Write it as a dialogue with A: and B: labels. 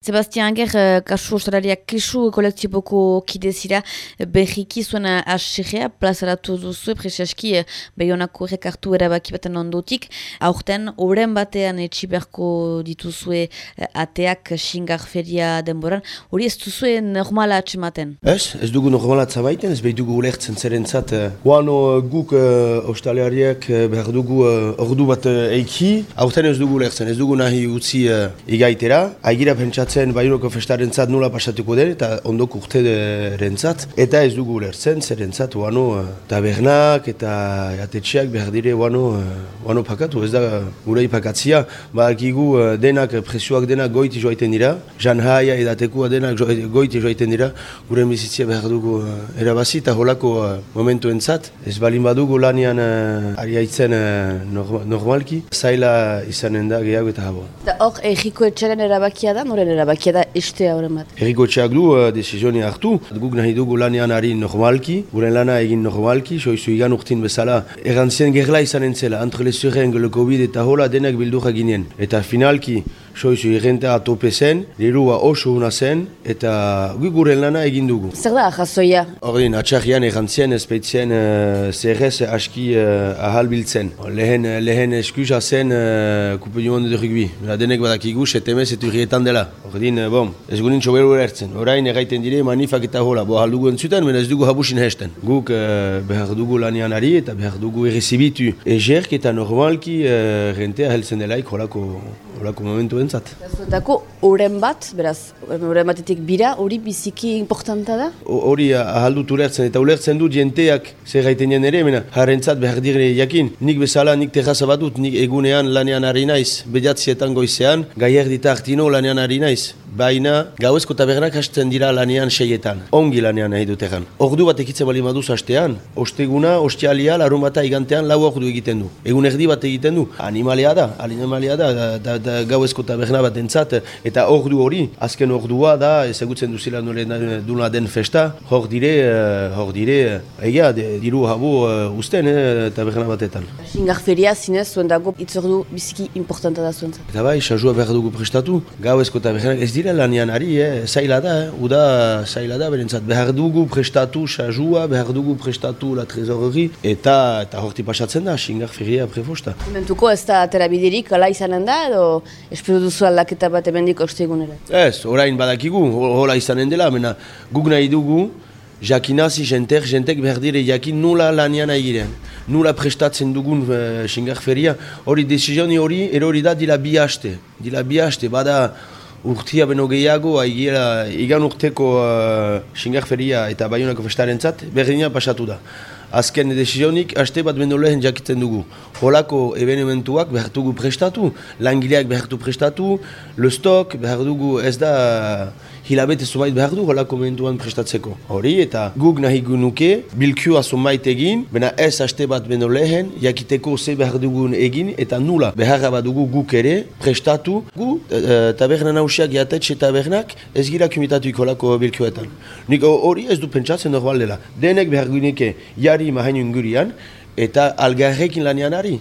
A: Sebastian Anger, eh, kasu ostalariak kisu kolektiboko kidezira behiki zuen asirrea, plazaratu duzu, preseski eh, behionako rekartu erabaki baten ondotik, aurten, oren batean etxiberko dituzue eh, ateak xingar feria denboran, hori ez duzue normala atxematen?
B: Ez, ez dugu normala atzabaiten, ez behi dugu ulertzen zerentzat. Guano guk uh, ostalariak behar dugu ordu bat eiki, aurten ez dugu ulertzen, ez dugu nahi utzi uh, igaitera, aigira pentsat zen bairoko festaren zat nula pasatuko den eta ondoko urte rentzat. Eta ez dugu lertzen zer rentzat uano uh, tabernak eta jatetxeak behar dire uano, uh, pakatu. Ez da gure ipakatzia, badakigu uh, denak presioak denak goiti joaiten dira, jan haia edatekua denak goiti joaiten dira, gure bizitzia behar dugu uh, erabazi eta holako uh, momentu entzat. Ez balin badugu lanian ariaitzen uh, normalki, zaila izanen da gehiago eta habo.
A: Hor, egiko etxaren erabakia da, noren erabakia da? estea horren bat.
B: Eriko txak du, uh, desizioni hartu. Guk nahi dugu lanean ari normalki, gure lana egin normalki, soizu igan urtin bezala. Errantzien gerla izan entzela, antre lezuren, gelo COVID eta hola denak bildurra ginen. Eta finalki, soizu irrenta atope zen, lirua oso una zen, eta gu gure lana egin dugu.
A: Zer da ahazoia?
B: Horren, atxarrian errantzien espeitzen uh, zerrez aski uh, ahalbiltzen. Lehen, lehen eskusa zen uh, kupe du monde de rugby. Denek badakigu, setemez etu rietan dela. Uh, bom, ez gunin txoberu erertzen. Orain erraiten dire manifak eta hola, bo haldugu entzuten, men ez dugu habusin hesten. Guk uh, behar dugu lanian ari eta behar dugu errezibitu egerk eta normalki uh, rentea helzen delaik holako, holako momentu entzat.
A: Zuetako, oren bat, beraz, oren batetik bira, hori biziki importanta da?
B: Hori ahaldut ulertzen, eta ulertzen dut jenteak zer gaiten ere, mena, harentzat behar dire jakin, nik bezala, nik terraza badut, nik egunean lanean ari naiz, bediatzietan goizean, gaier dita artino lanean ari naiz. Baina, gauezko tabernak hasten dira lanean seietan. Ongi lanean nahi dut egan. Ordu bat ekitzen bali maduz hastean, osteguna, ostialia, larun bata igantean lau ordu egiten du. Egun erdi bat egiten du. Animalia da, animalia da, da, da, da gauezko taberna bat entzat, eta ordu hori, azken ordua da, ezagutzen duzila nore duna den festa, hor dire, uh, hor dire, egia, diru habu uh, usten eh, taberna batetan.
A: Xingar feria zinez, zuen dago, itzordu biziki importanta da zuen
B: Eta bai, sajua behar dugu prestatu, gauezko tabernak ez dira lanian ari, eh? zaila da, eh? uda zaila da, berentzat behar dugu prestatu sajua, behar dugu prestatu la trezorri, eta eta horti pasatzen da, xingar feria prefosta.
A: Mentuko ez da terabiderik, ala izanen da, edo espero duzu aldaketa bat emendik ostegunera?
B: Ez, orain badakigu, hola izanen dela, mena guk nahi dugu, jakinazi jentek, jentek behar dire jakin nula lanian agirean. Nula prestatzen dugun uh, xingar feria, hori desizioni hori, erori da dila bi haste. Dila bi haste, bada urtia beno gehiago, aigira, igan urteko uh, feria eta baiunako festaren zat, berdina pasatu da. Azken desizionik, haste bat beno lehen jakiten dugu. Holako evenementuak behar dugu prestatu, langileak behar prestatu, le stok behar dugu ez da hilabete zumait behar du holako momentuan prestatzeko. Hori eta guk nahi gunuke bilkua zumait egin, bena ez haste bat beno lehen, jakiteko ze behar dugun egin eta nula beharra bat dugu guk ere prestatu gu e, taberna nausiak jatetxe tabernak ez gira kumitatuik holako bilkuetan. Nik hori ez du pentsatzen normal dela. Denek behar gunuke jari mahain ungurian eta algarrekin lanian ari.